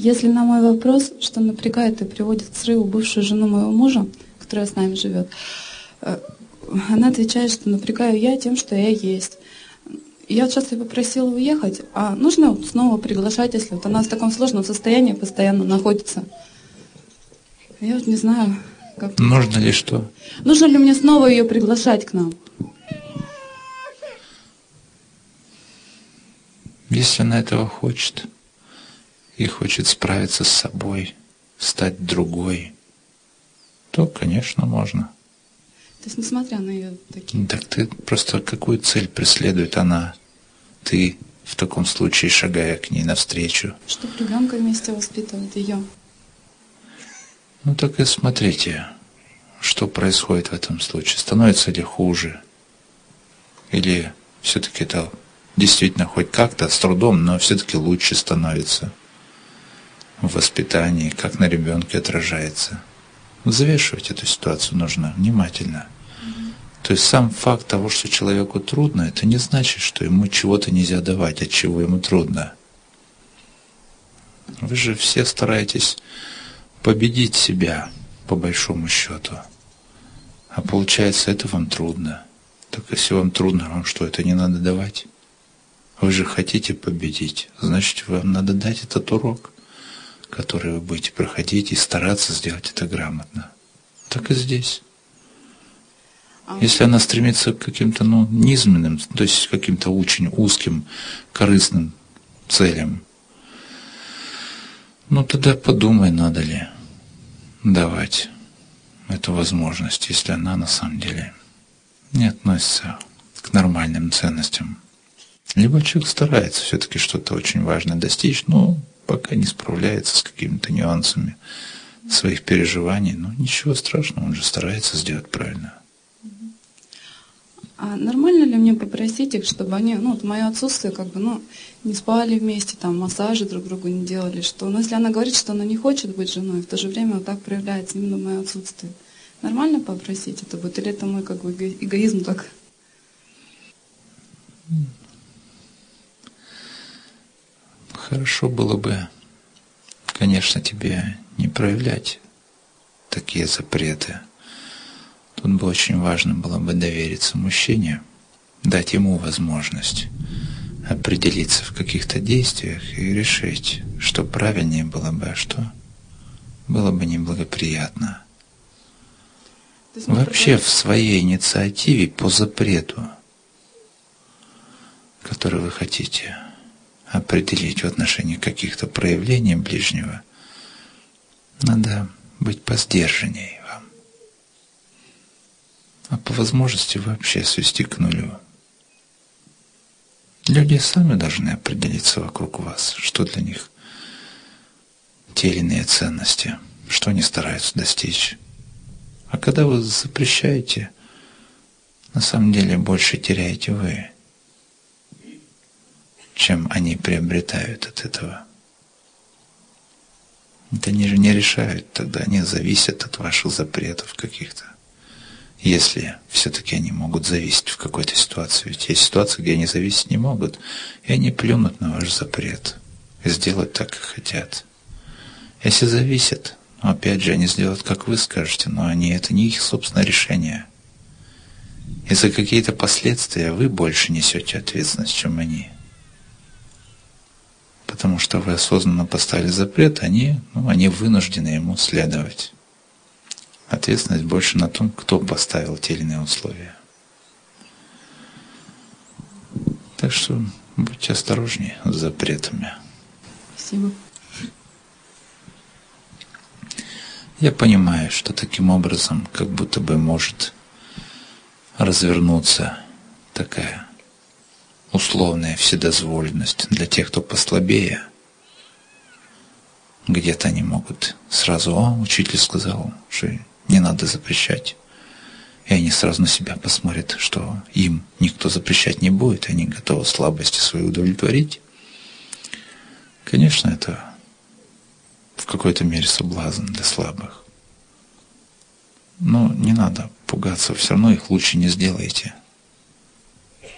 Если на мой вопрос, что напрягает и приводит к срыву бывшую жену моего мужа, которая с нами живет, э, она отвечает, что напрягаю я тем, что я есть. Я вот сейчас ее попросила уехать, а нужно вот снова приглашать, если вот она в таком сложном состоянии постоянно находится. Я вот не знаю, как... Нужно ли что? Нужно ли мне снова ее приглашать к нам? Если она этого хочет и хочет справиться с собой, стать другой, то, конечно, можно. То есть, несмотря на ее такие... Так ты просто какую цель преследует она? Ты в таком случае, шагая к ней навстречу. Чтобы ребенка вместе воспитывать ее. Ну так и смотрите, что происходит в этом случае. Становится ли хуже? Или все-таки это действительно хоть как-то с трудом, но все-таки лучше становится в воспитании, как на ребенке отражается. Взвешивать эту ситуацию нужно внимательно. То есть сам факт того, что человеку трудно, это не значит, что ему чего-то нельзя давать, от чего ему трудно. Вы же все стараетесь победить себя, по большому счету. А получается, это вам трудно. Так если вам трудно, вам что, это не надо давать? Вы же хотите победить, значит, вам надо дать этот урок который вы будете проходить и стараться сделать это грамотно. Так и здесь. Если она стремится к каким-то ну, низменным, то есть каким-то очень узким, корыстным целям, ну тогда подумай, надо ли давать эту возможность, если она на самом деле не относится к нормальным ценностям. Либо человек старается все-таки что-то очень важное достичь, но пока не справляется с какими-то нюансами своих переживаний, ну ничего страшного, он же старается сделать правильно. А нормально ли мне попросить их, чтобы они, ну, вот мое отсутствие, как бы, ну, не спали вместе, там, массажи друг другу не делали, что, ну, если она говорит, что она не хочет быть женой, в то же время вот так проявляется именно мое отсутствие, нормально попросить это будет, или это мой, как бы, эгоизм так? Хорошо было бы, конечно, тебе не проявлять такие запреты. Тут бы очень важно было бы довериться мужчине, дать ему возможность определиться в каких-то действиях и решить, что правильнее было бы, а что было бы неблагоприятно. Вообще в своей инициативе по запрету, который вы хотите определить в отношении каких-то проявлений ближнего, надо быть посдержанней вам. А по возможности вообще свести к нулю. Люди сами должны определиться вокруг вас, что для них те или иные ценности, что они стараются достичь. А когда вы запрещаете, на самом деле больше теряете вы, чем они приобретают от этого. Это они же не решают, тогда они зависят от ваших запретов каких-то. Если все-таки они могут зависеть в какой-то ситуации. Ведь есть ситуации, где они зависеть не могут, и они плюнут на ваш запрет и сделают так, как хотят. Если зависят, ну, опять же, они сделают, как вы скажете, но они, это не их собственное решение. И за какие-то последствия вы больше несете ответственность, чем они потому что вы осознанно поставили запрет, они, ну, они вынуждены ему следовать. Ответственность больше на том, кто поставил те или иные условия. Так что будьте осторожнее с запретами. Спасибо. Я понимаю, что таким образом как будто бы может развернуться такая условная вседозволенность для тех, кто послабее. Где-то они могут сразу, о, учитель сказал, что не надо запрещать. И они сразу на себя посмотрят, что им никто запрещать не будет, они готовы слабости свои удовлетворить. Конечно, это в какой-то мере соблазн для слабых. Но не надо пугаться, все равно их лучше не сделаете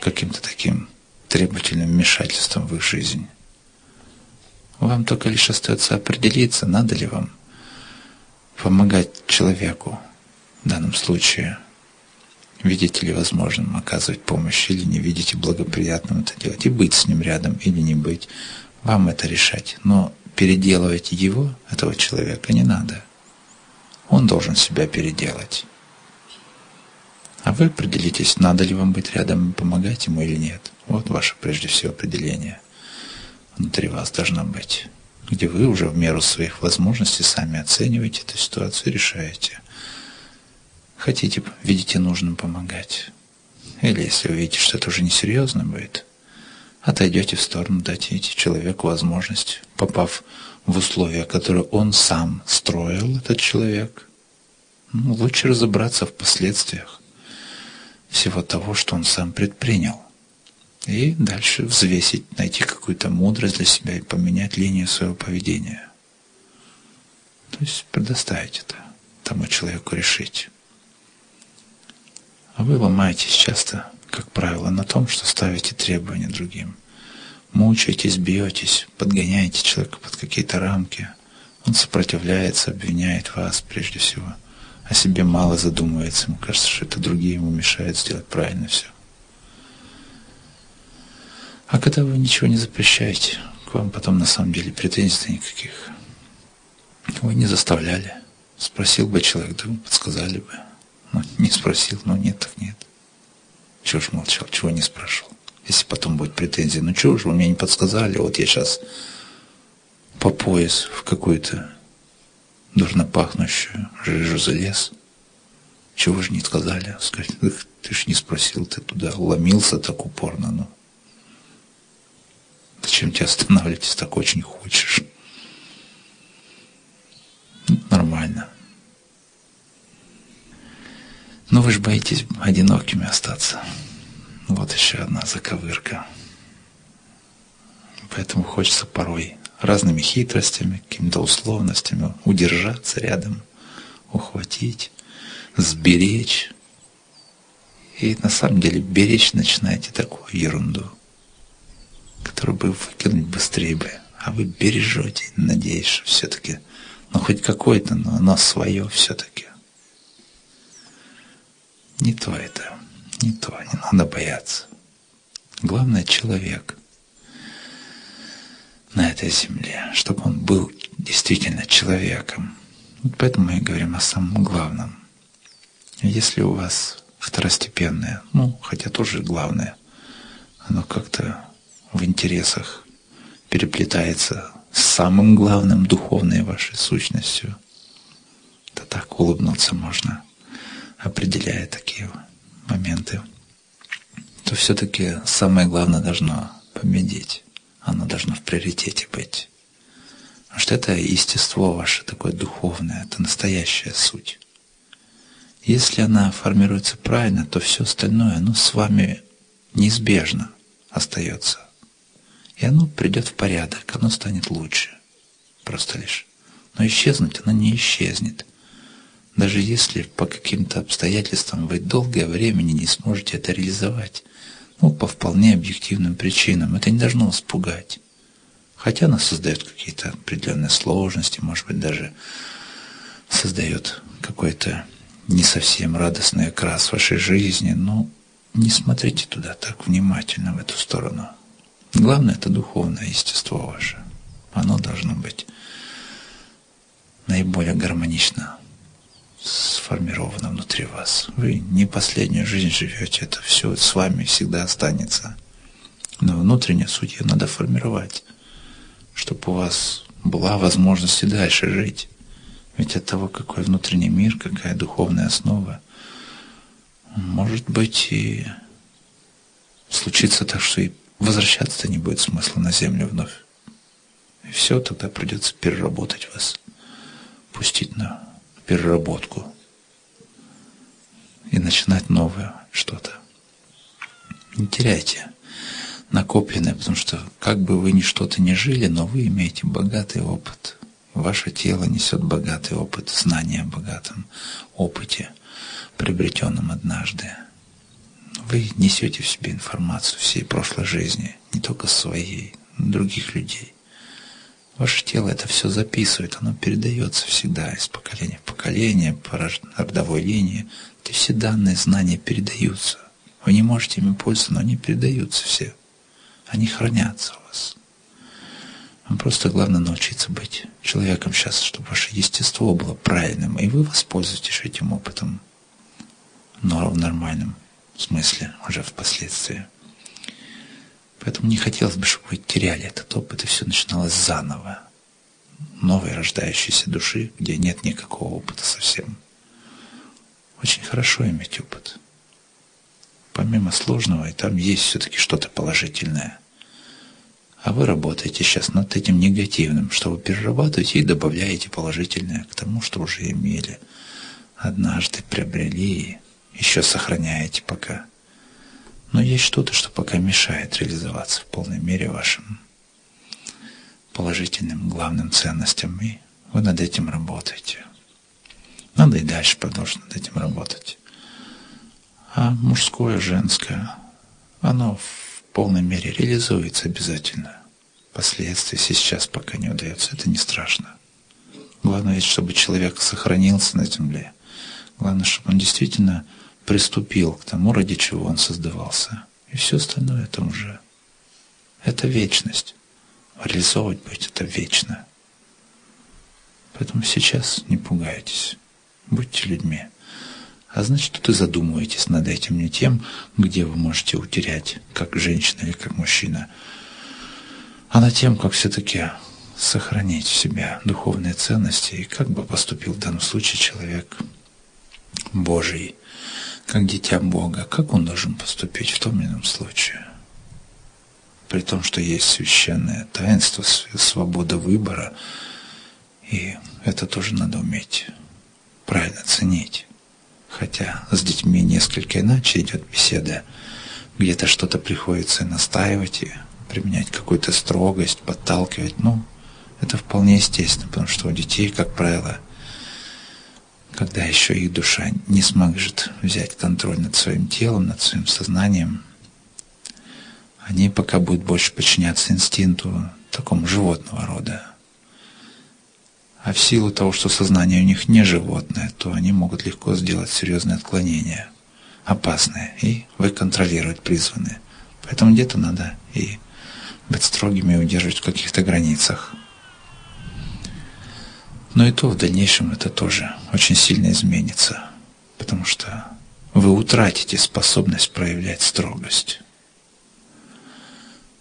каким-то таким требовательным вмешательством в их жизнь. Вам только лишь остается определиться, надо ли вам помогать человеку в данном случае. Видите ли возможным оказывать помощь или не видите благоприятным это делать. И быть с ним рядом или не быть. Вам это решать. Но переделывать его, этого человека, не надо. Он должен себя переделать. А вы определитесь, надо ли вам быть рядом и помогать ему или нет. Вот ваше прежде всего определение. Внутри вас должно быть. Где вы уже в меру своих возможностей сами оцениваете эту ситуацию решаете. Хотите, видите нужным помогать. Или если вы видите, что это уже несерьезно будет, отойдете в сторону, дайте человеку возможность, попав в условия, которые он сам строил, этот человек, ну, лучше разобраться в последствиях всего того, что он сам предпринял. И дальше взвесить, найти какую-то мудрость для себя и поменять линию своего поведения. То есть предоставить это тому человеку решить. А вы ломаетесь часто, как правило, на том, что ставите требования другим. Мучаетесь, бьетесь, подгоняете человека под какие-то рамки. Он сопротивляется, обвиняет вас прежде всего – о себе мало задумывается. Ему кажется, что это другие ему мешают сделать правильно все. А когда вы ничего не запрещаете, к вам потом на самом деле претензий никаких. Вы не заставляли. Спросил бы человек, да подсказали бы. Ну, не спросил, ну нет, так нет. Чего ж молчал, чего не спрашивал? Если потом будет претензия, ну чего же вы мне не подсказали, вот я сейчас по пояс в какую-то дурно пахнущую жижу залез. Чего же не сказали? Сказать, ты ж не спросил, ты туда ломился так упорно, ну. Зачем тебя останавливать, так очень хочешь? Ну, нормально. Но вы же боитесь одинокими остаться. Вот еще одна заковырка. Поэтому хочется порой разными хитростями, какими-то условностями удержаться рядом, ухватить, сберечь. И на самом деле беречь начинаете такую ерунду, которую бы выкинуть быстрее бы. А вы бережете, надеюсь, что все-таки, ну хоть какое-то, но оно свое все-таки. Не то это, не то, не надо бояться. Главное человек – на этой земле, чтобы он был действительно человеком. Вот поэтому мы говорим о самом главном. Если у вас второстепенное, ну, хотя тоже главное, оно как-то в интересах переплетается с самым главным духовной вашей сущностью, то так улыбнуться можно, определяя такие моменты, то все-таки самое главное должно победить оно должно в приоритете быть. Потому что это естество ваше такое духовное, это настоящая суть. Если она формируется правильно, то все остальное, оно с вами неизбежно остается. И оно придет в порядок, оно станет лучше. Просто лишь. Но исчезнуть оно не исчезнет. Даже если по каким-то обстоятельствам вы долгое время не сможете это реализовать. Ну, по вполне объективным причинам. Это не должно вас пугать. Хотя она создает какие-то определенные сложности, может быть, даже создает какой-то не совсем радостный окрас вашей жизни, но не смотрите туда так внимательно, в эту сторону. Главное – это духовное естество ваше. Оно должно быть наиболее гармонично сформировано внутри вас. Вы не последнюю жизнь живете, это все с вами всегда останется. Но внутреннюю суть ее надо формировать, чтобы у вас была возможность и дальше жить. Ведь от того, какой внутренний мир, какая духовная основа, может быть и случится так, что и возвращаться-то не будет смысла на землю вновь. И все, тогда придется переработать вас, пустить на переработку и начинать новое что-то. Не теряйте накопленное, потому что как бы вы ни что-то не жили, но вы имеете богатый опыт. Ваше тело несет богатый опыт, знания о богатом опыте, приобретенном однажды. Вы несете в себе информацию всей прошлой жизни, не только своей, но других людей. Ваше тело это все записывает, оно передается всегда из поколения в поколение, по родовой линии. Эти все данные, знания передаются. Вы не можете ими пользоваться, но они передаются все. Они хранятся у вас. Вам просто главное научиться быть человеком сейчас, чтобы ваше естество было правильным, и вы воспользуетесь этим опытом, но в нормальном смысле уже впоследствии. Поэтому не хотелось бы, чтобы вы теряли этот опыт, и все начиналось заново. Новой рождающейся души, где нет никакого опыта совсем. Очень хорошо иметь опыт. Помимо сложного, и там есть все-таки что-то положительное. А вы работаете сейчас над этим негативным, что вы перерабатываете и добавляете положительное к тому, что уже имели. Однажды приобрели еще сохраняете пока. Но есть что-то, что пока мешает реализоваться в полной мере вашим положительным главным ценностям, и вы над этим работаете. Надо и дальше продолжить над этим работать. А мужское, женское, оно в полной мере реализуется обязательно. Последствия сейчас пока не удается, это не страшно. Главное ведь, чтобы человек сохранился на земле. Главное, чтобы он действительно приступил к тому, ради чего он создавался. И все остальное это уже. Это вечность. Реализовывать быть это вечно. Поэтому сейчас не пугайтесь. Будьте людьми. А значит, тут и задумываетесь над этим не тем, где вы можете утерять, как женщина или как мужчина, а над тем, как все-таки сохранить в себе духовные ценности и как бы поступил в данном случае человек Божий, как дитя Бога, как он должен поступить в том или ином случае. При том, что есть священное таинство, свобода выбора, и это тоже надо уметь правильно ценить. Хотя с детьми несколько иначе идет беседа. Где-то что-то приходится настаивать и применять какую-то строгость, подталкивать. Ну, это вполне естественно, потому что у детей, как правило, когда еще их душа не сможет взять контроль над своим телом, над своим сознанием, они пока будут больше подчиняться инстинкту такому животного рода. А в силу того, что сознание у них не животное, то они могут легко сделать серьезные отклонения, опасные, и вы контролировать призваны. Поэтому где-то надо и быть строгими и удерживать в каких-то границах. Но и то в дальнейшем это тоже очень сильно изменится, потому что вы утратите способность проявлять строгость.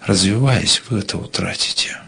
Развиваясь, вы это утратите.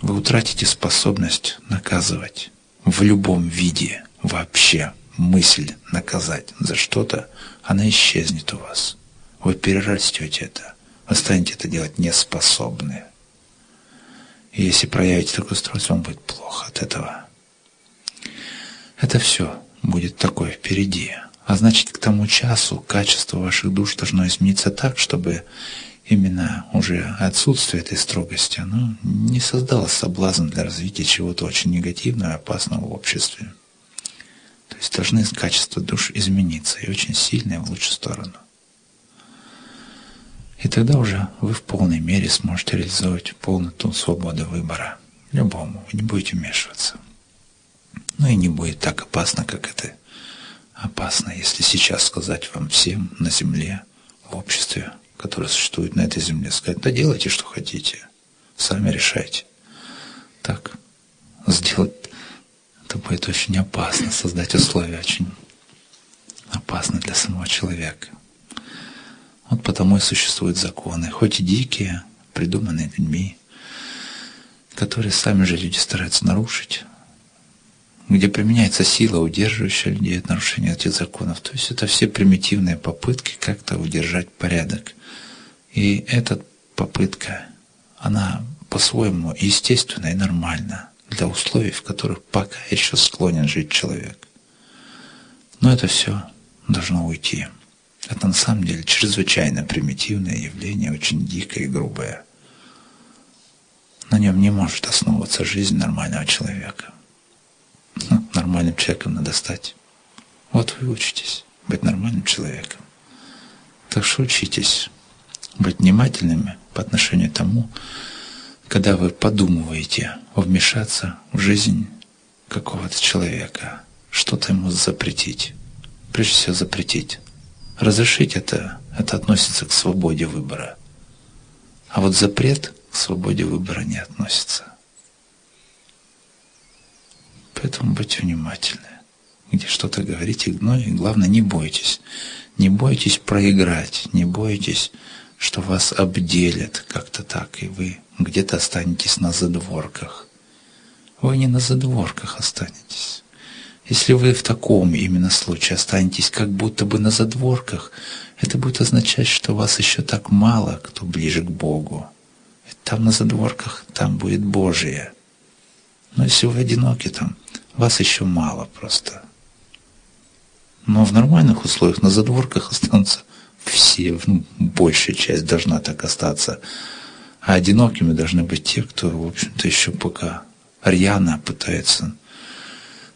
Вы утратите способность наказывать в любом виде вообще. Мысль наказать за что-то, она исчезнет у вас. Вы перерастете это. Вы станете это делать неспособны. И если проявите такое устройство, вам будет плохо от этого. Это все будет такое впереди. А значит, к тому часу качество ваших душ должно измениться так, чтобы именно уже отсутствие этой строгости, оно не создало соблазн для развития чего-то очень негативного и опасного в обществе. То есть должны качества душ измениться и очень сильно и в лучшую сторону. И тогда уже вы в полной мере сможете реализовать полноту свободы выбора. Любому. Вы не будете вмешиваться. Ну и не будет так опасно, как это опасно, если сейчас сказать вам всем на земле, в обществе, которое существует на этой земле, сказать, да делайте, что хотите, сами решайте. Так, сделать это будет очень опасно, создать условия очень опасно для самого человека. Вот потому и существуют законы, хоть и дикие, придуманные людьми, которые сами же люди стараются нарушить, где применяется сила, удерживающая людей от нарушения этих законов. То есть это все примитивные попытки как-то удержать порядок. И эта попытка, она по-своему естественна и нормальна для условий, в которых пока еще склонен жить человек. Но это все должно уйти. Это на самом деле чрезвычайно примитивное явление, очень дикое и грубое. На нем не может основываться жизнь нормального человека. Нормальным человеком надо стать. Вот вы учитесь быть нормальным человеком. Так что учитесь быть внимательными по отношению к тому, когда вы подумываете вмешаться в жизнь какого-то человека, что-то ему запретить. Прежде всего запретить. Разрешить это, это относится к свободе выбора. А вот запрет к свободе выбора не относится. Поэтому будьте внимательны. Где что-то говорите, но и главное, не бойтесь. Не бойтесь проиграть, не бойтесь, что вас обделят как-то так, и вы где-то останетесь на задворках. Вы не на задворках останетесь. Если вы в таком именно случае останетесь как будто бы на задворках, это будет означать, что вас еще так мало, кто ближе к Богу. Там на задворках, там будет Божие. Но если вы одиноки там, вас еще мало просто. Но в нормальных условиях на задворках останутся все, ну, большая часть должна так остаться. А одинокими должны быть те, кто, в общем-то, еще пока рьяно пытается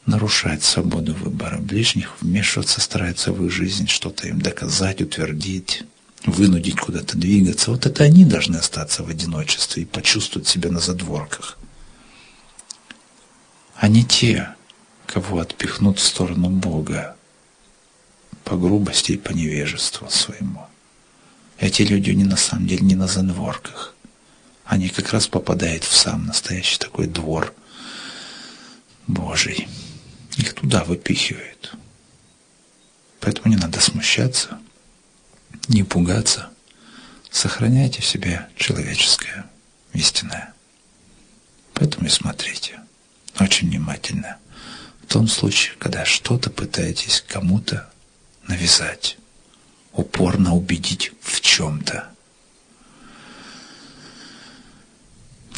нарушать свободу выбора ближних, вмешиваться, старается в их жизнь, что-то им доказать, утвердить, вынудить куда-то двигаться. Вот это они должны остаться в одиночестве и почувствовать себя на задворках. А не те, кого отпихнут в сторону Бога по грубости и по невежеству своему. Эти люди не на самом деле не на задворках. Они как раз попадают в сам настоящий такой двор Божий. Их туда выпихивают. Поэтому не надо смущаться, не пугаться. Сохраняйте в себе человеческое, истинное. Поэтому и смотрите очень внимательно. В том случае, когда что-то пытаетесь кому-то навязать, упорно убедить в чем-то.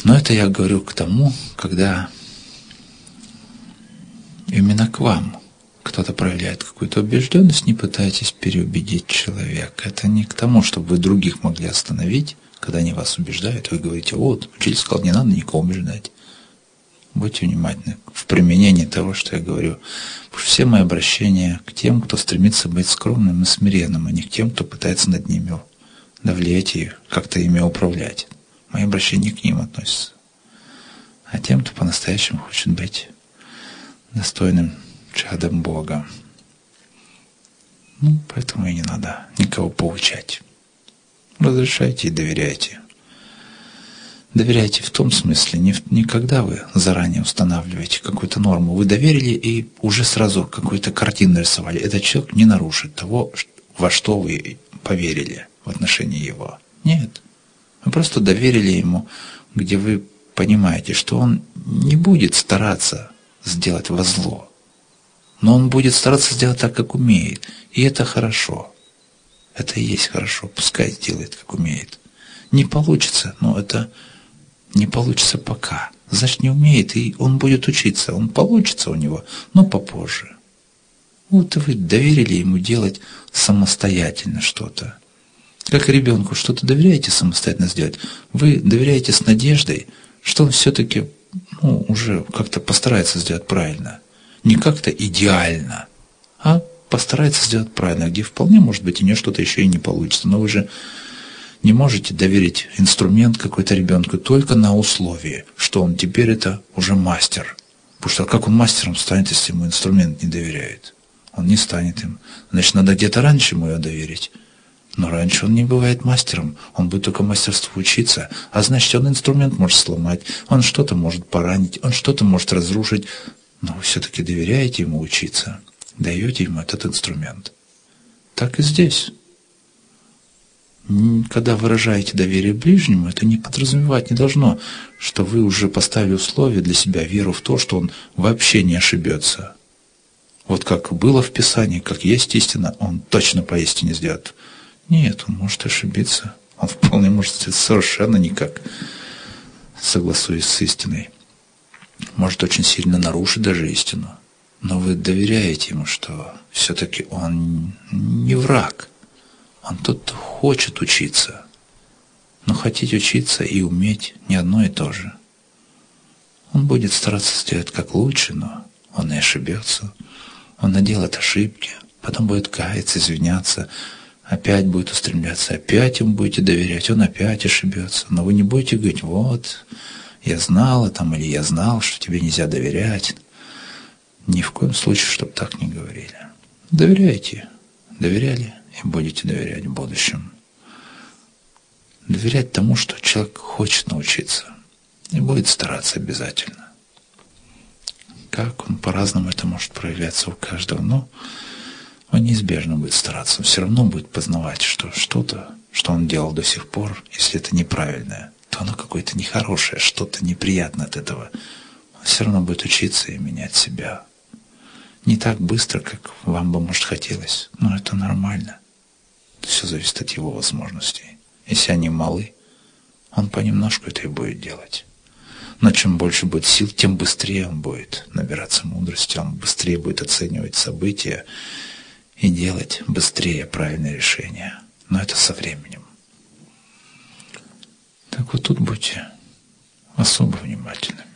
Но это я говорю к тому, когда именно к вам кто-то проявляет какую-то убежденность, не пытайтесь переубедить человека. Это не к тому, чтобы вы других могли остановить, когда они вас убеждают, вы говорите, вот, учитель сказал, не надо никого убеждать. Будьте внимательны в применении того, что я говорю. Все мои обращения к тем, кто стремится быть скромным и смиренным, а не к тем, кто пытается над ними давлеть и как-то ими управлять. Мои обращения к ним относятся. А тем, кто по-настоящему хочет быть достойным чадом Бога. Ну, поэтому и не надо никого поучать. Разрешайте и доверяйте. Доверяйте в том смысле, не, не когда вы заранее устанавливаете какую-то норму. Вы доверили и уже сразу какую-то картину нарисовали. Этот человек не нарушит того, во что вы поверили в отношении его. Нет. Вы просто доверили ему, где вы понимаете, что он не будет стараться сделать во зло. Но он будет стараться сделать так, как умеет. И это хорошо. Это и есть хорошо. Пускай сделает, как умеет. Не получится, но это не получится пока. Значит, не умеет, и он будет учиться. Он получится у него, но попозже. Вот вы доверили ему делать самостоятельно что-то. Как ребенку что-то доверяете самостоятельно сделать, вы доверяете с надеждой, что он все-таки ну, уже как-то постарается сделать правильно. Не как-то идеально, а постарается сделать правильно, где вполне, может быть, у нее что-то еще и не получится. Но вы же не можете доверить инструмент какой-то ребенку только на условии, что он теперь это уже мастер. Потому что как он мастером станет, если ему инструмент не доверяет? Он не станет им. Значит, надо где-то раньше ему ее доверить. Но раньше он не бывает мастером, он будет только мастерству учиться, а значит, он инструмент может сломать, он что-то может поранить, он что-то может разрушить, но вы все-таки доверяете ему учиться, даете ему этот инструмент. Так и здесь когда выражаете доверие ближнему, это не подразумевать не должно, что вы уже поставили условия для себя, веру в то, что он вообще не ошибется. Вот как было в Писании, как есть истина, он точно поистине сделает. Нет, он может ошибиться. Он вполне может совершенно никак, согласуясь с истиной. Может очень сильно нарушить даже истину. Но вы доверяете ему, что все-таки он не враг – он кто хочет учиться. Но хотеть учиться и уметь не одно и то же. Он будет стараться сделать как лучше, но он и ошибется. Он наделает ошибки, потом будет каяться, извиняться, опять будет устремляться, опять ему будете доверять, он опять ошибется. Но вы не будете говорить, вот, я знала там, или я знал, что тебе нельзя доверять. Ни в коем случае, чтобы так не говорили. Доверяйте. Доверяли и будете доверять в будущем. Доверять тому, что человек хочет научиться и будет стараться обязательно. Как он по-разному это может проявляться у каждого, но он неизбежно будет стараться, он все равно будет познавать, что что-то, что он делал до сих пор, если это неправильное, то оно какое-то нехорошее, что-то неприятное от этого. Он все равно будет учиться и менять себя. Не так быстро, как вам бы, может, хотелось, но это нормально. Все зависит от его возможностей. Если они малы, он понемножку это и будет делать. Но чем больше будет сил, тем быстрее он будет набираться мудрости, он быстрее будет оценивать события и делать быстрее правильные решения. Но это со временем. Так вот тут будьте особо внимательными.